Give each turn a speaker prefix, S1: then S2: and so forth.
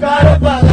S1: got a.